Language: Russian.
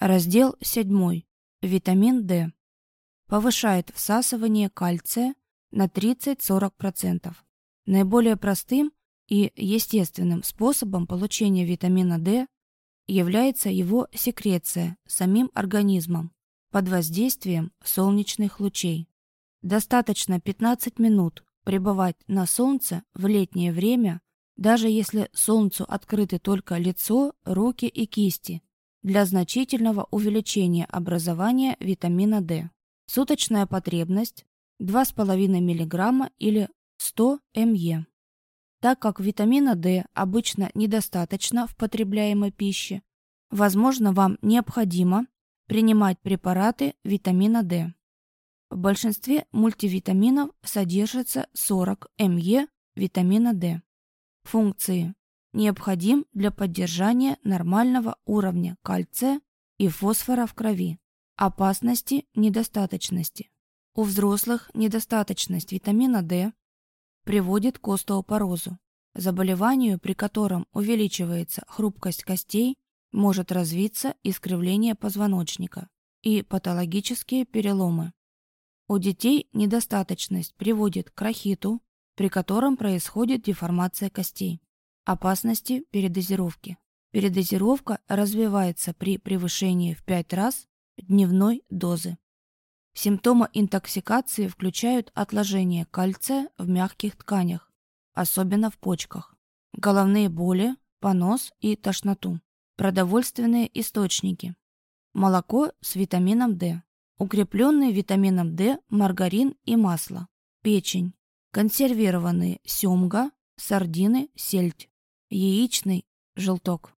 Раздел 7. Витамин D. Повышает всасывание кальция на 30-40%. Наиболее простым и естественным способом получения витамина D является его секреция самим организмом под воздействием солнечных лучей. Достаточно 15 минут пребывать на солнце в летнее время, даже если солнцу открыты только лицо, руки и кисти, для значительного увеличения образования витамина D. Суточная потребность 2,5 мг или 100 МЕ. Так как витамина D обычно недостаточно в потребляемой пище, возможно, вам необходимо принимать препараты витамина D. В большинстве мультивитаминов содержится 40 МЕ витамина D. Функции необходим для поддержания нормального уровня кальция и фосфора в крови. Опасности недостаточности. У взрослых недостаточность витамина D приводит к остеопорозу, заболеванию, при котором увеличивается хрупкость костей, может развиться искривление позвоночника и патологические переломы. У детей недостаточность приводит к рахиту, при котором происходит деформация костей. Опасности передозировки. Передозировка развивается при превышении в 5 раз дневной дозы. Симптомы интоксикации включают отложение кальция в мягких тканях, особенно в почках, головные боли, понос и тошноту. Продовольственные источники. Молоко с витамином D. Укрепленные витамином D маргарин и масло. Печень. Консервированные семга, сардины, сельдь яичный желток.